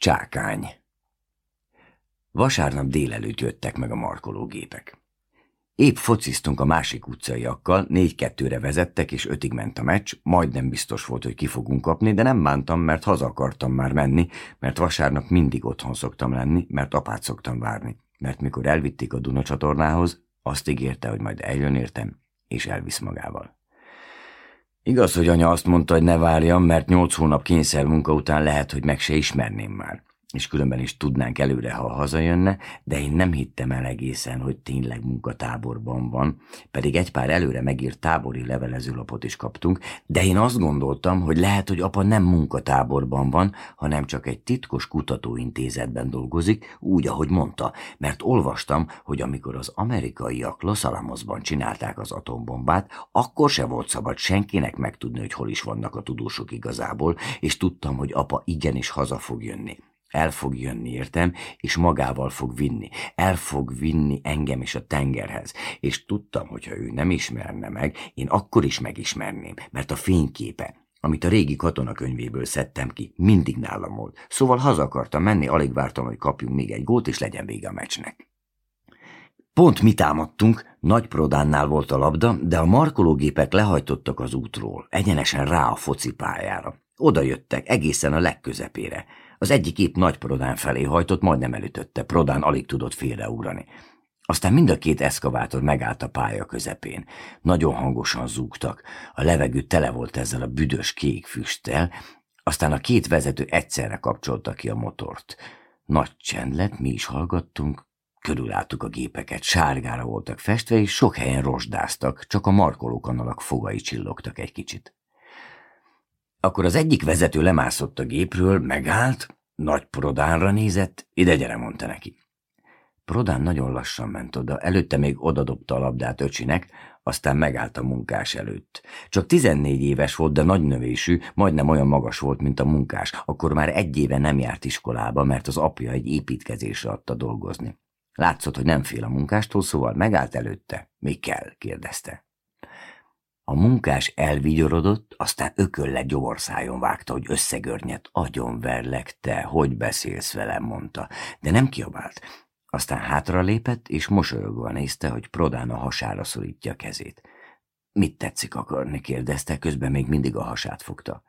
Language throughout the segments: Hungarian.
Csákány Vasárnap délelőtt jöttek meg a markológépek. Épp fociztunk a másik utcaiakkal, négy-kettőre vezettek, és ötig ment a meccs, majdnem biztos volt, hogy ki fogunk kapni, de nem bántam, mert haza akartam már menni, mert vasárnap mindig otthon szoktam lenni, mert apát szoktam várni, mert mikor elvitték a Duna csatornához, azt ígérte, hogy majd eljön értem, és elvisz magával. Igaz, hogy anya azt mondta, hogy ne várjam, mert nyolc hónap kényszer munka után lehet, hogy meg se ismerném már és különben is tudnánk előre, ha hazajönne, de én nem hittem el egészen, hogy tényleg munkatáborban van, pedig egy pár előre megírt tábori levelezőlapot is kaptunk, de én azt gondoltam, hogy lehet, hogy apa nem munkatáborban van, hanem csak egy titkos kutatóintézetben dolgozik, úgy, ahogy mondta, mert olvastam, hogy amikor az amerikaiak Los Alamosban csinálták az atombombát, akkor se volt szabad senkinek megtudni, hogy hol is vannak a tudósok igazából, és tudtam, hogy apa igenis haza fog jönni. El fog jönni, értem, és magával fog vinni. El fog vinni engem is a tengerhez. És tudtam, hogy ha ő nem ismerne meg, én akkor is megismerném, mert a fényképe, amit a régi katonakönyvéből szedtem ki, mindig nálam volt. Szóval haza akartam menni, alig vártam, hogy kapjunk még egy gólt, és legyen vége a meccsnek. Pont mi támadtunk, nagy prodánnál volt a labda, de a markológépek lehajtottak az útról, egyenesen rá a focipályára. Oda jöttek, egészen a legközepére. Az egyik épp nagy Prodán felé hajtott, majdnem elütötte. Prodán alig tudott félreugrani. Aztán mind a két eszkavátor megállt a pálya közepén. Nagyon hangosan zúgtak. A levegő tele volt ezzel a büdös kék füsttel, aztán a két vezető egyszerre kapcsolta ki a motort. Nagy csend lett, mi is hallgattunk, körülálltuk a gépeket, sárgára voltak festve, és sok helyen rozsdáztak, csak a markolókanalak fogai csillogtak egy kicsit. Akkor az egyik vezető lemászott a gépről, megállt, nagy Prodánra nézett, ide gyere, mondta neki. Prodán nagyon lassan ment oda, előtte még odadobta a labdát öcsinek, aztán megállt a munkás előtt. Csak 14 éves volt, de nagy növésű, majdnem olyan magas volt, mint a munkás. Akkor már egy éve nem járt iskolába, mert az apja egy építkezésre adta dolgozni. Látszott, hogy nem fél a munkástól, szóval megállt előtte. Mi kell? kérdezte. A munkás elvigyorodott, aztán ökölle gyomorszájon vágta, hogy összegörnyet. Agyonverlek, te, hogy beszélsz velem, mondta, de nem kiabált. Aztán hátra lépett, és mosolyogva nézte, hogy Prodán a hasára szorítja a kezét. Mit tetszik akarni, kérdezte, közben még mindig a hasát fogta.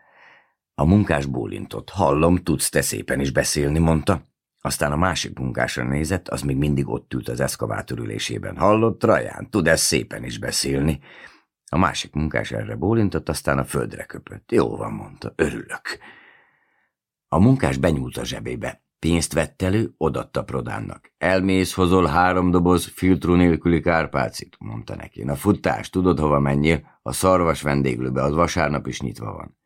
A munkás bólintott. Hallom, tudsz te szépen is beszélni, mondta. Aztán a másik munkásra nézett, az még mindig ott ült az eszkavátor ülésében. Hallott, Traján, tud ez szépen is beszélni? A másik munkás erre bólintott, aztán a földre köpött. Jó van, mondta, örülök. A munkás benyúlt a zsebébe. Pénzt vett elő, odatta Prodánnak. Elmész, hozol három doboz filtrú nélküli kárpácit, mondta neki. Na futás, tudod hova menjél? A szarvas vendéglőbe, az vasárnap is nyitva van.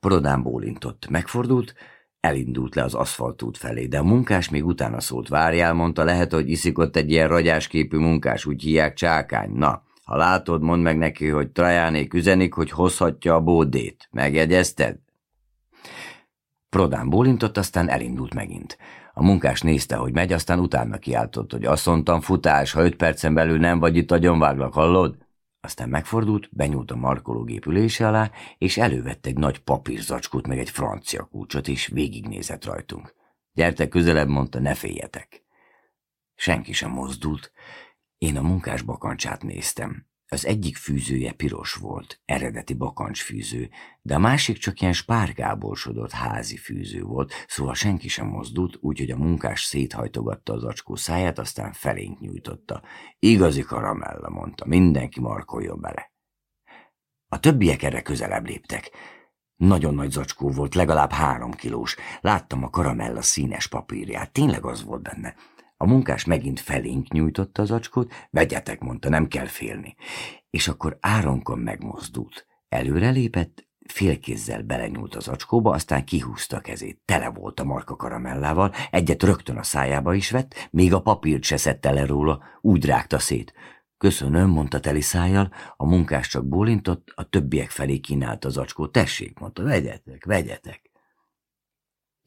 Prodán bólintott, megfordult, elindult le az aszfaltút felé, de a munkás még utána szólt. Várjál, mondta, lehet, hogy iszik ott egy ilyen ragyásképű munkás, úgy hívják csákány. Na, ha látod, mondd meg neki, hogy Trajánék üzenik, hogy hozhatja a bódét. Megjegyezted? Prodán bólintott, aztán elindult megint. A munkás nézte, hogy megy, aztán utána kiáltott, hogy azt mondtam, futás, ha öt percen belül nem vagy itt, agyonváglak, hallod? Aztán megfordult, benyúlt a markológép ülése alá, és elővette egy nagy papírzacskót, meg egy francia kulcsot, és végignézett rajtunk. Gyertek közelebb, mondta, ne féljetek. Senki sem mozdult, én a munkás bakancsát néztem. Az egyik fűzője piros volt, eredeti bakancsfűző, de a másik csak ilyen spárgábolsodott házi fűző volt, szóval senki sem mozdult, úgyhogy a munkás széthajtogatta az acskó száját, aztán felénk nyújtotta. Igazi karamella, mondta, mindenki markoljon bele. A többiek erre közelebb léptek. Nagyon nagy zacskó volt, legalább három kilós. Láttam a karamella színes papírját, tényleg az volt benne. A munkás megint felénk nyújtotta az acskót, vegyetek, mondta, nem kell félni. És akkor áronkon megmozdult. Előrelépett, félkézzel belenyúlt az acskóba, aztán kihúzta kezét. Tele volt a marka karamellával, egyet rögtön a szájába is vett, még a papírt se szedte le róla, úgy rágta szét. Köszönöm, mondta teli szájjal, a munkás csak bólintott, a többiek felé kínálta az acskót. Tessék, mondta, vegyetek, vegyetek.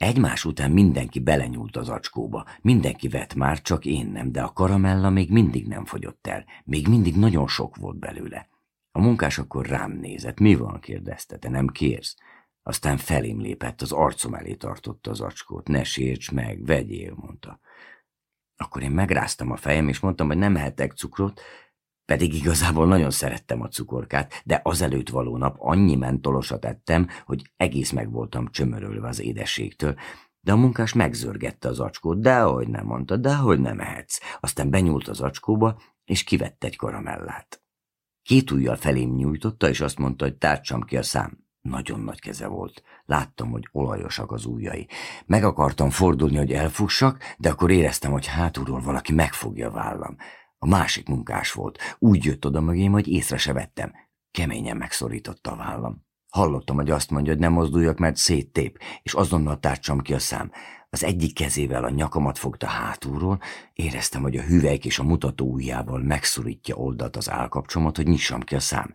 Egymás után mindenki belenyúlt az acskóba, mindenki vett már, csak én nem, de a karamella még mindig nem fogyott el, még mindig nagyon sok volt belőle. A munkás akkor rám nézett. Mi van? kérdezte, te nem kérsz? Aztán felém lépett, az arcom elé tartotta az acskót. Ne sérts meg, vegyél, mondta. Akkor én megráztam a fejem, és mondtam, hogy nem ehetek cukrot, pedig igazából nagyon szerettem a cukorkát, de azelőtt való nap annyi mentolosat ettem, hogy egész meg voltam csömörölve az édességtől, de a munkás megzörgette az acskót, dehogy nem mondta, dehogy nem ehetsz. Aztán benyúlt az acskóba, és kivett egy karamellát. Két ujjal felém nyújtotta, és azt mondta, hogy tártsam ki a szám. Nagyon nagy keze volt. Láttam, hogy olajosak az ujjai. Meg akartam fordulni, hogy elfussak, de akkor éreztem, hogy hátulról valaki megfogja vállam. A másik munkás volt. Úgy jött oda mögém, hogy észre se vettem. Keményen megszorította a vállam. Hallottam, hogy azt mondja, hogy nem mozduljak, mert széttép, és azonnal tártsam ki a szám. Az egyik kezével a nyakamat fogta hátulról, éreztem, hogy a hüvelyk és a mutató ujjával megszorítja oldalt az állkapcsomat, hogy nyissam ki a szám.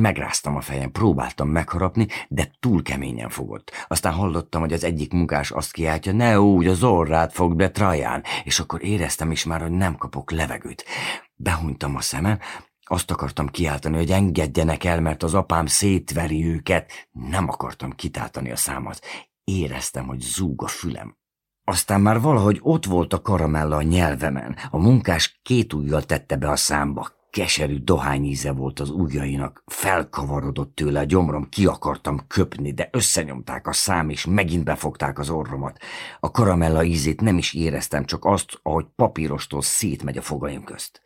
Megráztam a fejem, próbáltam megharapni, de túl keményen fogott. Aztán hallottam, hogy az egyik munkás azt kiáltja, ne úgy, az orrát fog be Traján, és akkor éreztem is már, hogy nem kapok levegőt. Behunytam a szemem, azt akartam kiáltani, hogy engedjenek el, mert az apám szétveri őket. Nem akartam kitáltani a számat. Éreztem, hogy zúg a fülem. Aztán már valahogy ott volt a karamella a nyelvemen. A munkás két ujjal tette be a számba. Keserű dohányíze volt az ujjainak. Felkavarodott tőle a gyomrom, ki akartam köpni, de összenyomták a szám, és megint befogták az orromat. A karamella ízét nem is éreztem, csak azt, ahogy papírostól szétmegy a fogaim közt.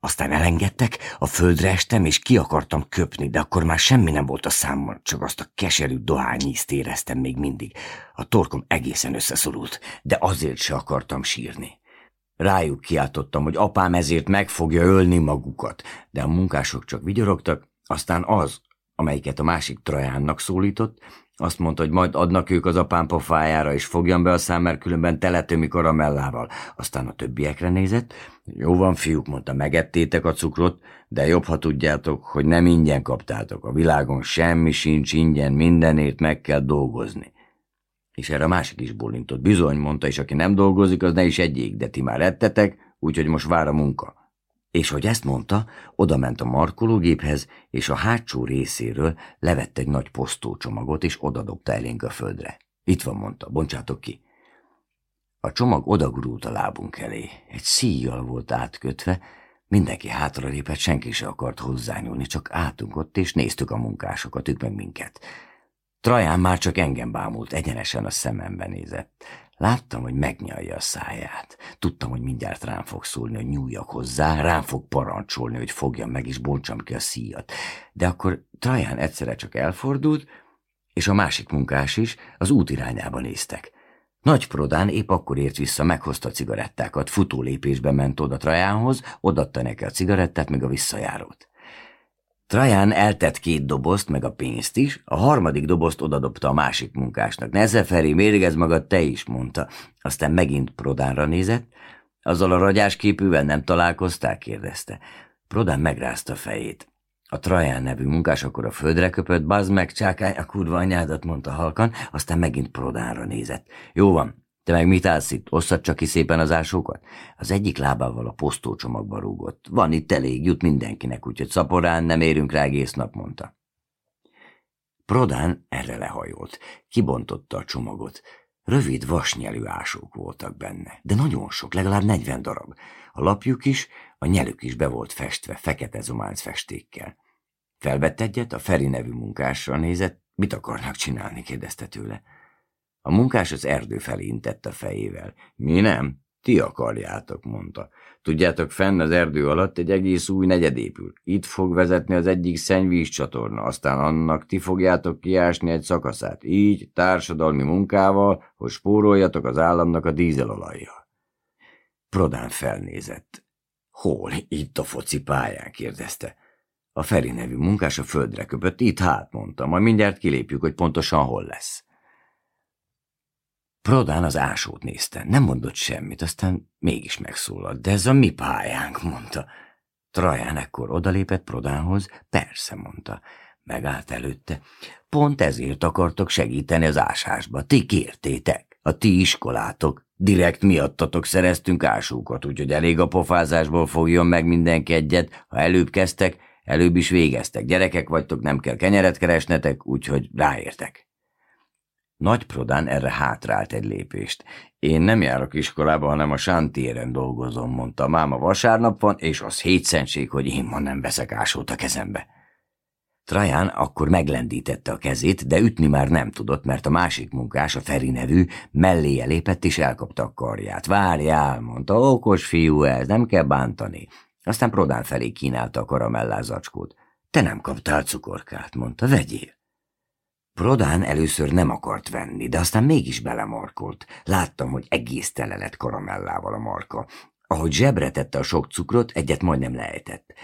Aztán elengedtek, a földre estem, és ki akartam köpni, de akkor már semmi nem volt a számon, csak azt a keserű dohányízt éreztem még mindig. A torkom egészen összeszorult, de azért se akartam sírni. Rájuk kiáltottam, hogy apám ezért meg fogja ölni magukat, de a munkások csak vigyorogtak, aztán az, amelyiket a másik Trajánnak szólított, azt mondta, hogy majd adnak ők az apám pofájára, és fogjam be a szám, mert különben teletömi karamellával. Aztán a többiekre nézett. Jó van, fiúk, mondta, megettétek a cukrot, de jobb, ha tudjátok, hogy nem ingyen kaptátok. A világon semmi sincs ingyen, mindenért meg kell dolgozni. És erre a másik is bólintott. Bizony, mondta, és aki nem dolgozik, az ne is egyik, de ti már ettetek, úgyhogy most vár a munka. És hogy ezt mondta, odament a markológéphez, és a hátsó részéről levett egy nagy posztócsomagot, és odadobta elénk a földre. Itt van, mondta, bontsátok ki. A csomag odagurult a lábunk elé. Egy szíjjal volt átkötve, mindenki hátra lépett, senki se akart hozzányúlni, csak álltunk ott, és néztük a munkásokat, ők meg minket. Traján már csak engem bámult, egyenesen a szemembe nézett. Láttam, hogy megnyalja a száját. Tudtam, hogy mindjárt rám fog szólni, hogy nyúljak hozzá, rám fog parancsolni, hogy fogjam meg és bontsam ki a szíjat. De akkor Traján egyszerre csak elfordult, és a másik munkás is az út irányába néztek. Nagy Prodán épp akkor ért vissza, meghozta a cigarettákat, futó lépésbe ment oda Trajánhoz, odatta neki a cigarettát, meg a visszajárót. Traján eltett két dobozt, meg a pénzt is, a harmadik dobozt odadobta a másik munkásnak. Nesze Feri, mérgez magad te is, mondta. Aztán megint Prodánra nézett. Azzal a ragyásképűvel nem találkozták, kérdezte. Prodán megrázta a fejét. A Traján nevű munkás akkor a földre köpött, bazd meg, csákány, a kurva anyádat, mondta halkan, aztán megint Prodánra nézett. Jó van, te meg mit állsz itt? Osszad csak ki szépen az ásokat? Az egyik lábával a posztócsomagba rúgott. Van itt elég, jut mindenkinek, úgyhogy szaporán nem érünk rá egész nap, mondta. Prodán erre lehajolt. Kibontotta a csomagot. Rövid, vasnyelű ásók voltak benne, de nagyon sok, legalább negyven darab. A lapjuk is, a nyelük is be volt festve, fekete zománc festékkel. Felvett egyet, a Feri nevű munkással nézett, mit akarnak csinálni, kérdezte tőle. A munkás az erdő felé intett a fejével. Mi nem? Ti akarjátok, mondta. Tudjátok, fenn az erdő alatt egy egész új negyed épül. Itt fog vezetni az egyik szennyvíz csatorna, aztán annak ti fogjátok kiásni egy szakaszát. Így, társadalmi munkával, hogy spóroljatok az államnak a dízelolajjal. Prodán felnézett. Hol? Itt a foci pályán, kérdezte. A Feri nevű munkás a földre köpött, itt hát, mondta, majd mindjárt kilépjük, hogy pontosan hol lesz. Prodán az ásót nézte, nem mondott semmit, aztán mégis megszólalt. De ez a mi pályánk, mondta. Traján ekkor odalépett Prodánhoz, persze, mondta. Megállt előtte. Pont ezért akartok segíteni az ásásba. Ti kértétek. A ti iskolátok. Direkt miattatok szereztünk ásókat, úgyhogy elég a pofázásból fogjon meg mindenki egyet. Ha előbb kezdtek, Előbb is végeztek, gyerekek vagytok, nem kell kenyeret keresnetek, úgyhogy ráértek. Nagy Prodán erre hátrált egy lépést. Én nem járok iskolába, hanem a sántéren dolgozom, mondta. Máma vasárnap van, és az hétszentség, hogy én ma nem veszek ásót a kezembe. Traján akkor meglendítette a kezét, de ütni már nem tudott, mert a másik munkás, a Feri nevű, melléje lépett és elkapta a karját. Várjál, mondta, okos fiú ez, nem kell bántani. Aztán Prodán felé kínálta a karamellázacskót. Te nem kaptál cukorkát, mondta, vegyél. Prodán először nem akart venni, de aztán mégis belemarkolt. Láttam, hogy egész tele lett karamellával a marka. Ahogy zsebre tette a sok cukrot, egyet majdnem lejtett.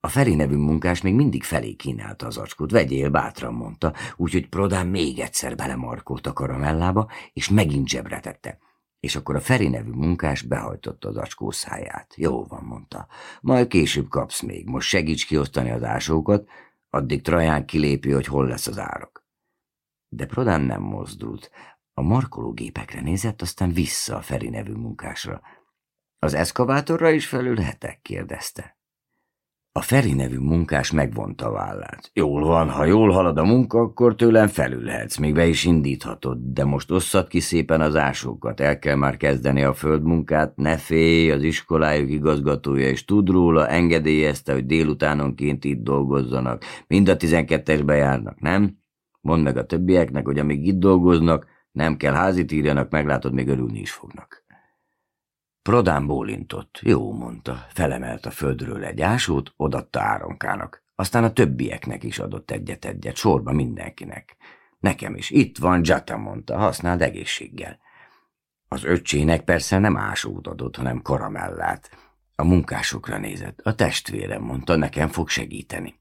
A Feri nevű munkás még mindig felé kínálta az acskót. Vegyél, bátran mondta, úgyhogy Prodán még egyszer belemarkolt a karamellába, és megint zsebre tette. És akkor a Feri nevű munkás behajtotta az acskó száját. Jó van, mondta. Majd később kapsz még. Most segíts kiosztani az ásókat, addig Traján kilépi, hogy hol lesz az árok. De Prodán nem mozdult. A markológépekre nézett, aztán vissza a Feri nevű munkásra. Az eszkavátorra is felülhetek? kérdezte. A Feri nevű munkás megvonta vállát. Jól van, ha jól halad a munka, akkor tőlem felülhetsz, még be is indíthatod, de most osszad ki szépen az ásókat, el kell már kezdeni a földmunkát, ne félj, az iskolájuk igazgatója és tud róla, engedélyezte, hogy délutánonként itt dolgozzanak, mind a tizenkettesbe járnak, nem? Mondd meg a többieknek, hogy amíg itt dolgoznak, nem kell házit írjanak, meglátod, még örülni is fognak. Prodán bólintott. Jó, mondta. Felemelt a földről egy ásót, odatta Áronkának. Aztán a többieknek is adott egyet-egyet, sorba mindenkinek. Nekem is. Itt van Jata, mondta. Használd egészséggel. Az öccsének persze nem ásót adott, hanem karamellát. A munkásokra nézett. A testvérem mondta, nekem fog segíteni.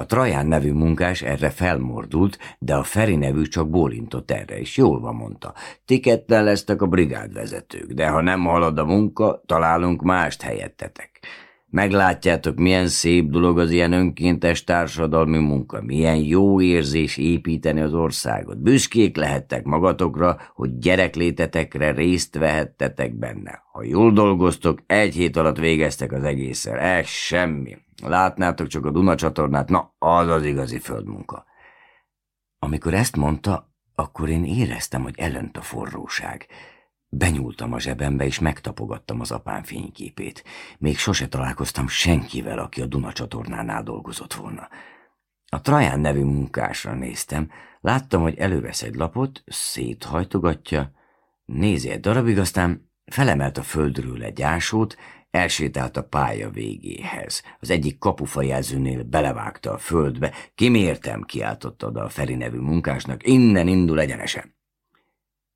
A Traján nevű munkás erre felmordult, de a Feri nevű csak bólintott erre, és jól van mondta. Tikettel lesztek a brigádvezetők, de ha nem halad a munka, találunk mást helyettetek. Meglátjátok, milyen szép dolog az ilyen önkéntes társadalmi munka, milyen jó érzés építeni az országot. Büszkék lehettek magatokra, hogy gyereklétetekre részt vehettetek benne. Ha jól dolgoztok, egy hét alatt végeztek az egészen. Ez semmi. Látnátok csak a Duna csatornát, na, az az igazi földmunka. Amikor ezt mondta, akkor én éreztem, hogy elönt a forróság. Benyúltam a zsebembe, és megtapogattam az apám fényképét. Még sose találkoztam senkivel, aki a Duna csatornánál dolgozott volna. A Traján nevű munkásra néztem, láttam, hogy elővesz egy lapot, széthajtogatja, nézi egy darabig, aztán felemelt a földről egy ásót, Elsétált a pálya végéhez. Az egyik kapufajelzőnél belevágta a földbe. Kimértem, kiáltotta oda a Feri nevű munkásnak. Innen indul egyenesen.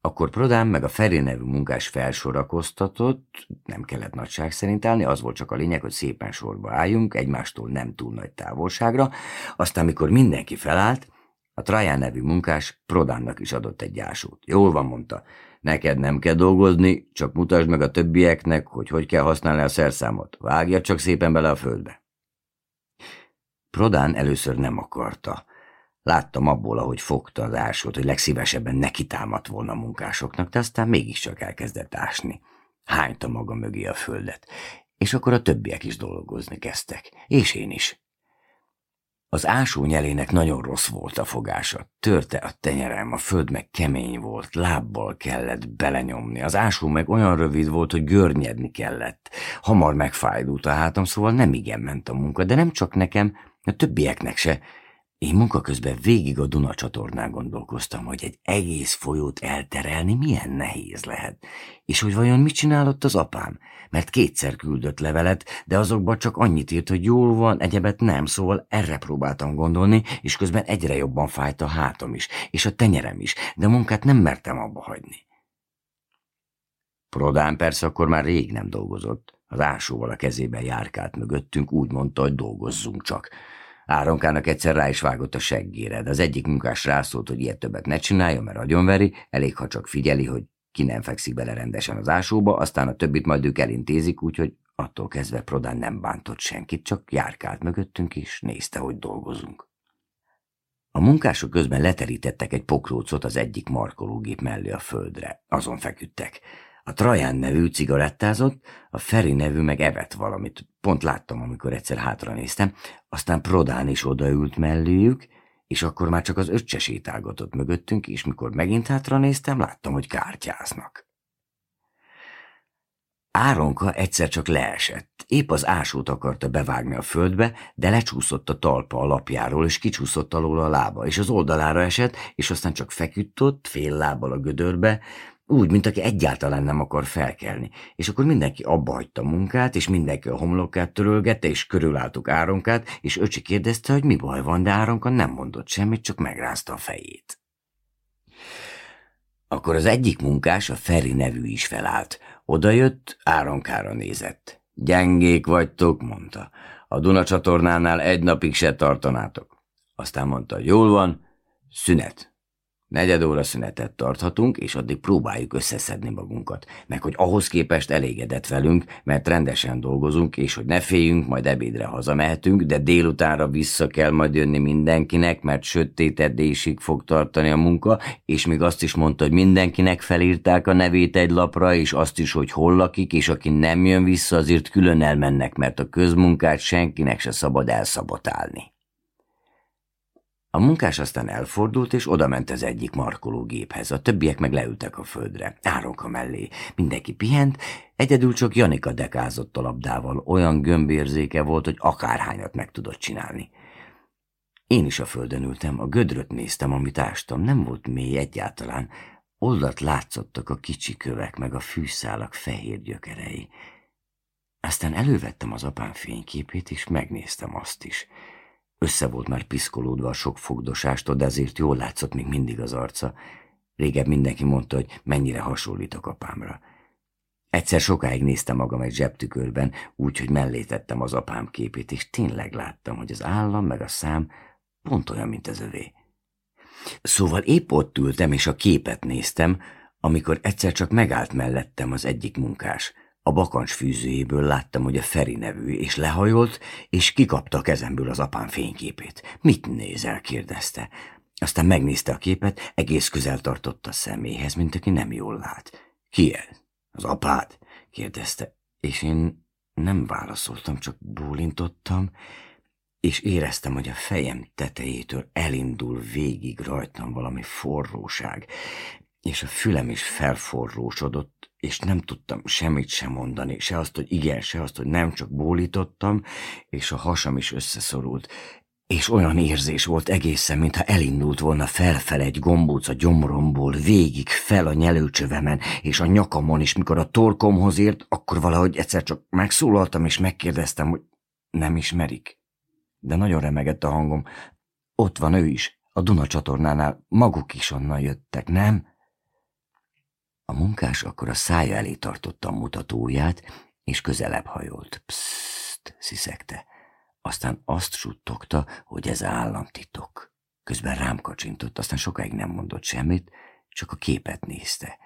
Akkor Prodán meg a Feri nevű munkás felsorakoztatott, nem kellett nagyság szerint állni, az volt csak a lényeg, hogy szépen sorba álljunk, egymástól nem túl nagy távolságra, aztán mikor mindenki felállt, a Traján nevű munkás Prodánnak is adott egy ásót. Jól van, mondta, Neked nem kell dolgozni, csak mutasd meg a többieknek, hogy hogy kell használni a szerszámot. Vágja csak szépen bele a földbe. Prodán először nem akarta. Láttam abból, ahogy fogta az ásót, hogy legszívesebben neki támadt volna a munkásoknak, de aztán mégiscsak elkezdett ásni. Hányta maga mögé a földet, és akkor a többiek is dolgozni kezdtek, és én is. Az ásó nyelének nagyon rossz volt a fogása. Törte a tenyerem, a föld meg kemény volt, lábbal kellett belenyomni. Az ásó meg olyan rövid volt, hogy görnyedni kellett. Hamar megfájdult a hátam, szóval nem igen ment a munka, de nem csak nekem, a többieknek se. Én munka közben végig a Duna csatornán gondolkoztam, hogy egy egész folyót elterelni milyen nehéz lehet, és hogy vajon mit csinálott az apám, mert kétszer küldött levelet, de azokban csak annyit írt, hogy jól van, egyebet nem, szóval erre próbáltam gondolni, és közben egyre jobban fájt a hátam is, és a tenyerem is, de munkát nem mertem abba hagyni. Prodán persze akkor már rég nem dolgozott, az ásóval a kezében járkált mögöttünk, úgy mondta, hogy dolgozzunk csak. Áronkának egyszer rá is vágott a seggére, de az egyik munkás rászólt, hogy ilyet többet ne csinálja, mert agyonveri, elég, ha csak figyeli, hogy ki nem fekszik bele rendesen az ásóba, aztán a többit majd ők elintézik, úgyhogy attól kezdve Prodán nem bántott senkit, csak járkált mögöttünk és nézte, hogy dolgozunk. A munkások közben leterítettek egy pokrócot az egyik markológép mellé a földre. Azon feküdtek. A Traján nevű cigarettázott, a Feri nevű meg evett valamit. Pont láttam, amikor egyszer hátra néztem, aztán Prodán is odaült melléjük, és akkor már csak az öccse sétálgatott mögöttünk, és mikor megint hátra néztem, láttam, hogy kártyáznak. Áronka egyszer csak leesett. Épp az ásót akarta bevágni a földbe, de lecsúszott a talpa alapjáról, és kicsúszott alól a lába, és az oldalára esett, és aztán csak feküdt ott, fél lábbal a gödörbe, úgy, mint aki egyáltalán nem akar felkelni. És akkor mindenki abba hagyta munkát, és mindenki a homlokát törölgette, és körülálltuk Áronkát, és öcsi kérdezte, hogy mi baj van, de Áronka nem mondott semmit, csak megrázta a fejét. Akkor az egyik munkás, a Feri nevű is felállt. Oda jött, Áronkára nézett. Gyengék vagytok, mondta. A Duna csatornánál egy napig se tartanátok. Aztán mondta, jól van, szünet. Negyed óra szünetet tarthatunk, és addig próbáljuk összeszedni magunkat, meg hogy ahhoz képest elégedett velünk, mert rendesen dolgozunk, és hogy ne féljünk, majd ebédre hazamehetünk, de délutánra vissza kell majd jönni mindenkinek, mert sötétedésig fog tartani a munka, és még azt is mondta, hogy mindenkinek felírták a nevét egy lapra, és azt is, hogy hol lakik, és aki nem jön vissza, azért külön elmennek, mert a közmunkát senkinek se szabad elszabotálni. A munkás aztán elfordult, és odament az egyik markológéphez. A többiek meg leültek a földre, áronka mellé. Mindenki pihent, egyedül csak Janika dekázott a labdával. Olyan gömbérzéke volt, hogy akárhányat meg tudott csinálni. Én is a földön ültem, a gödröt néztem, amit ástam. Nem volt mély egyáltalán. Oldat látszottak a kicsi kövek, meg a fűszálak fehér gyökerei. Aztán elővettem az apám fényképét, és megnéztem azt is. Össze volt már piszkolódva a sok fogdosástól, de azért jól látszott még mindig az arca. Régebb mindenki mondta, hogy mennyire hasonlítok apámra. Egyszer sokáig néztem magam egy zsebtükörben, úgy, hogy mellé tettem az apám képét, és tényleg láttam, hogy az állam meg a szám pont olyan, mint az övé. Szóval épp ott ültem, és a képet néztem, amikor egyszer csak megállt mellettem az egyik munkás – a bakancs fűzőjéből láttam, hogy a Feri nevű, és lehajolt, és kikapta a kezemből az apám fényképét. Mit nézel? kérdezte. Aztán megnézte a képet, egész közel tartott a szeméhez, mint aki nem jól lát. Ki ez? Az apád? kérdezte, és én nem válaszoltam, csak bólintottam, és éreztem, hogy a fejem tetejétől elindul végig rajtam valami forróság, és a fülem is felforrósodott, és nem tudtam semmit sem mondani, se azt, hogy igen, se azt, hogy nem, csak bólítottam, és a hasam is összeszorult, és olyan érzés volt egészen, mintha elindult volna felfel egy gombóc a gyomromból, végig fel a nyelőcsövemen, és a nyakamon is, mikor a torkomhoz ért, akkor valahogy egyszer csak megszólaltam, és megkérdeztem, hogy nem ismerik. De nagyon remegett a hangom. Ott van ő is, a Duna csatornánál, maguk is onnan jöttek, nem? A munkás akkor a szája elé tartotta a mutatóját, és közelebb hajolt. Pszt, sziszegte. Aztán azt suttogta, hogy ez államtitok. Közben rám kacsintott, aztán sokáig nem mondott semmit, csak a képet nézte.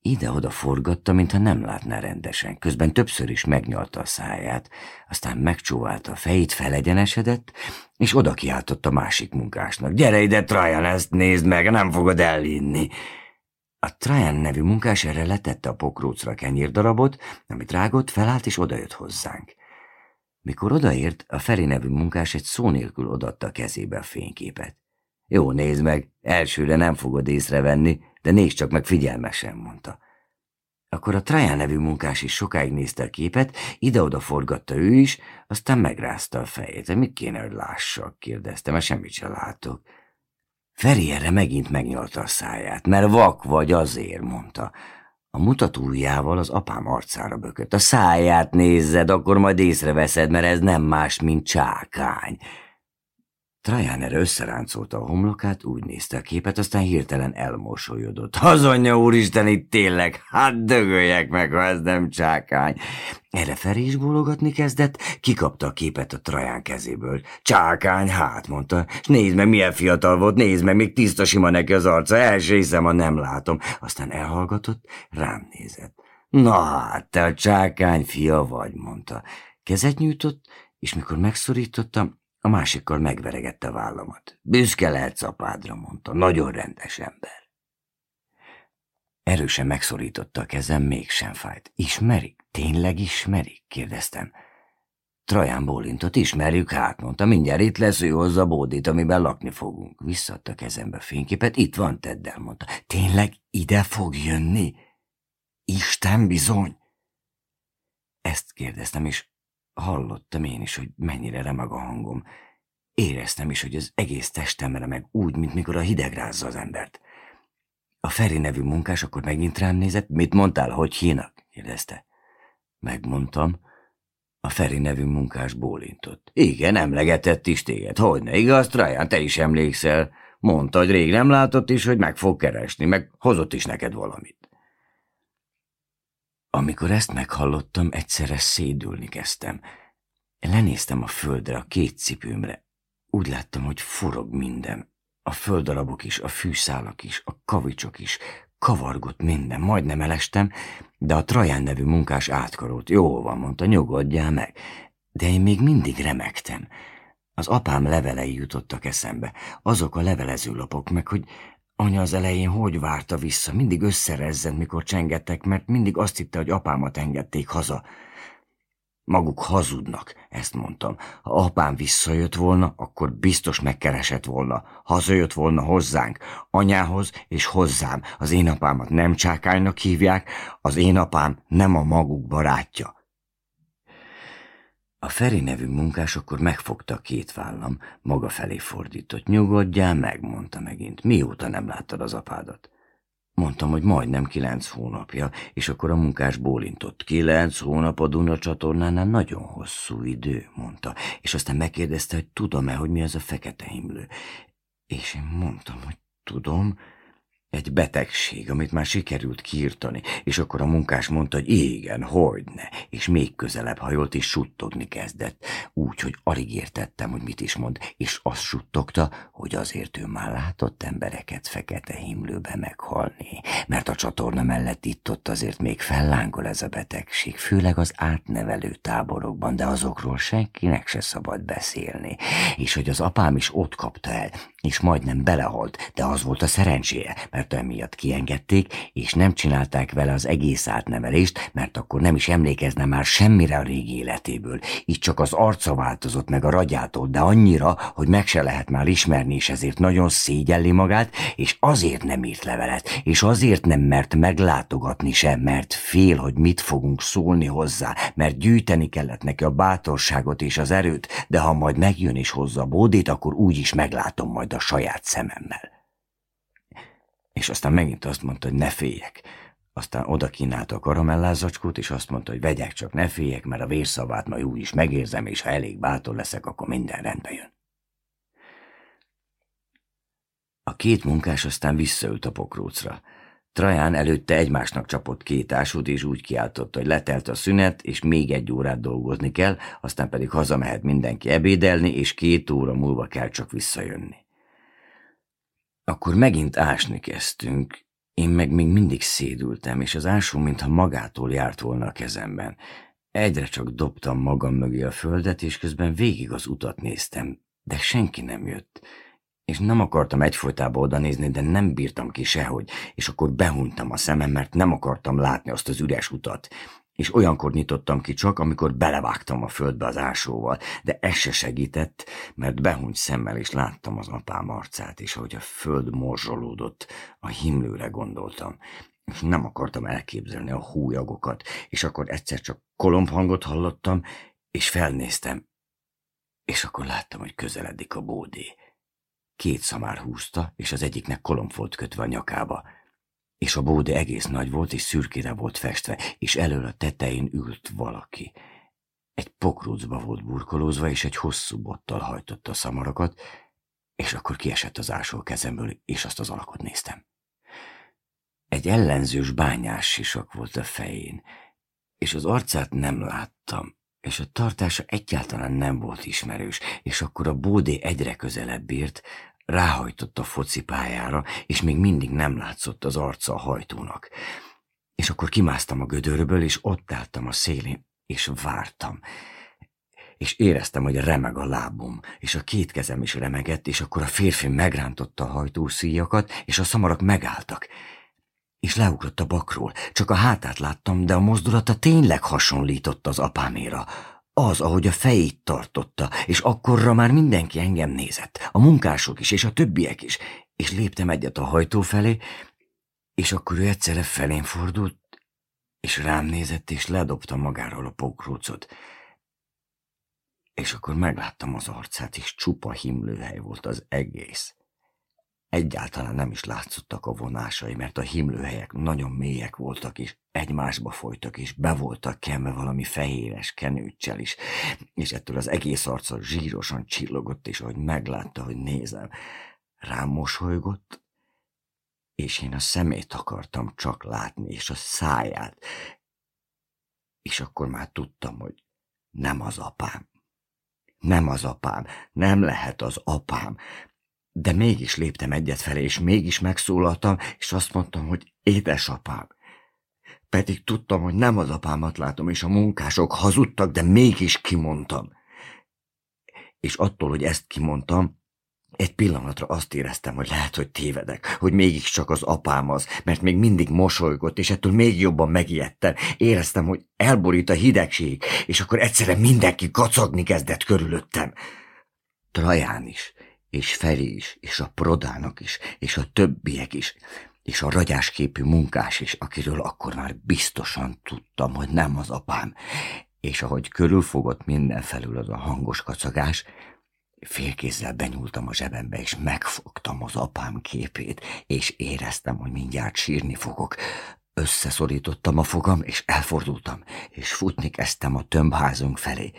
Ide-oda forgatta, mintha nem látná rendesen. Közben többször is megnyalta a száját, aztán megcsóválta a fejét, felegyenesedett, és oda kiáltott a másik munkásnak. Gyere ide, Trajan, ezt nézd meg, nem fogod elinni. A Trajan nevű munkás erre letette a pokrócra kenyérdarabot, amit rágott, felállt és odajött hozzánk. Mikor odaért, a Feri nevű munkás egy szó nélkül odatta a kezébe a fényképet. Jó, nézd meg, elsőre nem fogod észrevenni, de nézd csak meg figyelmesen, mondta. Akkor a Trajan nevű munkás is sokáig nézte a képet, ide-oda forgatta ő is, aztán megrázta a fejét. Mit kéne, hogy lássak? kérdezte, mert semmit sem látok. Feri erre megint megnyalta a száját, mert vak vagy azért, mondta. A mutatójával az apám arcára bökött. A száját nézzed, akkor majd észreveszed, mert ez nem más, mint csákány. Trajáner összeráncolta a homlokát, úgy nézte a képet, aztán hirtelen elmosolyodott. Az anyja úristen, itt tényleg, hát dögöljek meg, ha ez nem csákány. Erre Feri is bólogatni kezdett, kikapta a képet a Traján kezéből. Csákány, hát, mondta, és nézd meg, milyen fiatal volt, nézd meg, még tiszta sima neki az arca, első hiszem, ha nem látom. Aztán elhallgatott, rám nézett. Na hát, te a csákány fia vagy, mondta. Kezet nyújtott, és mikor megszorítottam, a másikkal megveregette a vállamat. Büszke lehetsz apádra, mondta. Nagyon rendes ember. Erősen megszorította a kezem, mégsem fájt. Ismerik? Tényleg ismerik? kérdeztem. Traján bólintot ismerjük hát, mondta, mindjárt itt lesz, ő hozza bódit, amiben lakni fogunk. Visszadta kezembe a fényképet, itt van, tedd el, mondta. Tényleg ide fog jönni? Isten bizony! Ezt kérdeztem, és hallottam én is, hogy mennyire remeg a hangom. Éreztem is, hogy az egész testem remeg úgy, mint mikor a hideg rázza az embert. A Feri nevű munkás akkor megint rám nézett. Mit mondtál, hogy hínak? kérdezte. Megmondtam. A Feri nevű munkás bólintott. Igen, emlegetett is téged. Hogyne, igaz, Traján, te is emlékszel. Mondta, hogy rég nem látott is, hogy meg fog keresni, meg hozott is neked valamit. Amikor ezt meghallottam, egyszerre szédülni kezdtem. Lenéztem a földre, a két cipőmre. Úgy láttam, hogy forog minden. A földdarabok is, a fűszálak is, a kavicsok is, kavargott minden, majdnem elestem, de a Traján nevű munkás átkarolt. Jó van, mondta, nyugodjál meg. De én még mindig remektem. Az apám levelei jutottak eszembe, azok a levelezőlapok, meg hogy anya az elején hogy várta vissza, mindig összerezzent, mikor csengettek, mert mindig azt hitte, hogy apámat engedték haza. Maguk hazudnak, ezt mondtam. Ha apám visszajött volna, akkor biztos megkeresett volna. Hazajött volna hozzánk, anyához és hozzám. Az én apámat nem csákánynak hívják, az én apám nem a maguk barátja. A Feri nevű munkás akkor megfogta a két vállam, maga felé fordított. Nyugodjál meg, mondta megint. Mióta nem láttad az apádat? Mondtam, hogy majdnem kilenc hónapja, és akkor a munkás bólintott. Kilenc hónap a Duna csatornánál nagyon hosszú idő, mondta, és aztán megkérdezte, hogy tudom-e, hogy mi az a fekete himlő. És én mondtam, hogy tudom, egy betegség, amit már sikerült kiirtani, és akkor a munkás mondta, hogy igen, hogyne, és még közelebb hajolt, és suttogni kezdett, úgy, hogy alig értettem, hogy mit is mond, és azt suttogta, hogy azért ő már látott embereket fekete himlőbe meghalni, mert a csatorna mellett itt ott azért még fellángol ez a betegség, főleg az átnevelő táborokban, de azokról senkinek se szabad beszélni, és hogy az apám is ott kapta el, és majdnem belehalt, de az volt a szerencséje, mert emiatt kiengedték, és nem csinálták vele az egész átnevelést, mert akkor nem is emlékezne már semmire a régi életéből. Így csak az arca változott meg a ragyától, de annyira, hogy meg se lehet már ismerni, és ezért nagyon szégyelli magát, és azért nem írt levelet, és azért nem mert meglátogatni sem, mert fél, hogy mit fogunk szólni hozzá, mert gyűjteni kellett neki a bátorságot és az erőt, de ha majd megjön és hozza a bódét, akkor úgy is meglátom majd a saját szememmel. És aztán megint azt mondta, hogy ne féljek. Aztán oda kínálta a karamellázacskót, és azt mondta, hogy vegyek csak, ne féljek, mert a vérszavát majd úgy is megérzem, és ha elég bátor leszek, akkor minden rendbe jön. A két munkás aztán visszaült a pokrócra. Traján előtte egymásnak csapott két ásút, és úgy kiáltott, hogy letelt a szünet, és még egy órát dolgozni kell, aztán pedig hazamehet mindenki ebédelni, és két óra múlva kell csak visszajönni. Akkor megint ásni kezdtünk, én meg még mindig szédültem, és az ásó mintha magától járt volna a kezemben. Egyre csak dobtam magam mögé a földet, és közben végig az utat néztem, de senki nem jött. És nem akartam egyfolytába oda nézni, de nem bírtam ki sehogy, és akkor behuntam a szemem, mert nem akartam látni azt az üres utat és olyankor nyitottam ki csak, amikor belevágtam a földbe az ásóval, de ez se segített, mert behunyt szemmel is láttam az apám arcát, és ahogy a föld morzsolódott, a himlőre gondoltam, és nem akartam elképzelni a hújagokat, és akkor egyszer csak kolombhangot hallottam, és felnéztem, és akkor láttam, hogy közeledik a bódé. Két szamár húzta, és az egyiknek kolomb volt kötve a nyakába, és a bóde egész nagy volt, és szürkére volt festve, és elől a tetején ült valaki. Egy pokrócba volt burkolózva, és egy hosszú bottal hajtotta a szamarakat, és akkor kiesett az ásó kezemből, és azt az alakot néztem. Egy ellenzős bányás sisak volt a fején, és az arcát nem láttam, és a tartása egyáltalán nem volt ismerős, és akkor a bódé egyre közelebb bírt, Ráhajtott a focipályára, és még mindig nem látszott az arca a hajtónak. És akkor kimásztam a gödörből, és ott álltam a szélén, és vártam. És éreztem, hogy remeg a lábom, és a két kezem is remegett, és akkor a férfi megrántotta a hajtószíjakat, és a szamarak megálltak. És leugrott a bakról. Csak a hátát láttam, de a mozdulata tényleg hasonlított az apáméra. Az, ahogy a fejét tartotta, és akkorra már mindenki engem nézett, a munkások is, és a többiek is, és léptem egyet a hajtó felé, és akkor ő egyszerre felén fordult, és rám nézett, és ledobta magáról a pókrócot. És akkor megláttam az arcát, és csupa himlőhely volt az egész. Egyáltalán nem is látszottak a vonásai, mert a himlőhelyek nagyon mélyek voltak, és egymásba folytak, és be voltak kenve valami fehéres kenőccsel is, és ettől az egész arca zsírosan csillogott, és ahogy meglátta, hogy nézem, rám mosolygott, és én a szemét akartam csak látni, és a száját, és akkor már tudtam, hogy nem az apám. Nem az apám, nem lehet az apám, de mégis léptem egyet felé, és mégis megszólaltam, és azt mondtam, hogy édesapám. Pedig tudtam, hogy nem az apámat látom, és a munkások hazudtak, de mégis kimondtam. És attól, hogy ezt kimondtam, egy pillanatra azt éreztem, hogy lehet, hogy tévedek, hogy mégiscsak az apám az, mert még mindig mosolygott, és ettől még jobban megijedtem. Éreztem, hogy elborít a hidegség, és akkor egyszerre mindenki kacagni kezdett körülöttem. Traján is, és Feri is, és a Prodának is, és a többiek is, és a ragyásképű munkás is, akiről akkor már biztosan tudtam, hogy nem az apám, és ahogy körülfogott mindenfelül az a hangos kacagás, félkézzel benyúltam a zsebembe, és megfogtam az apám képét, és éreztem, hogy mindjárt sírni fogok. Összeszorítottam a fogam, és elfordultam, és futni kezdtem a tömbházunk felé,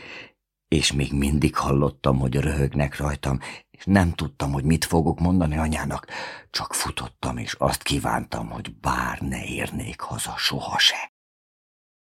és még mindig hallottam, hogy röhögnek rajtam, és nem tudtam, hogy mit fogok mondani anyának, csak futottam, és azt kívántam, hogy bár ne érnék haza sohasem.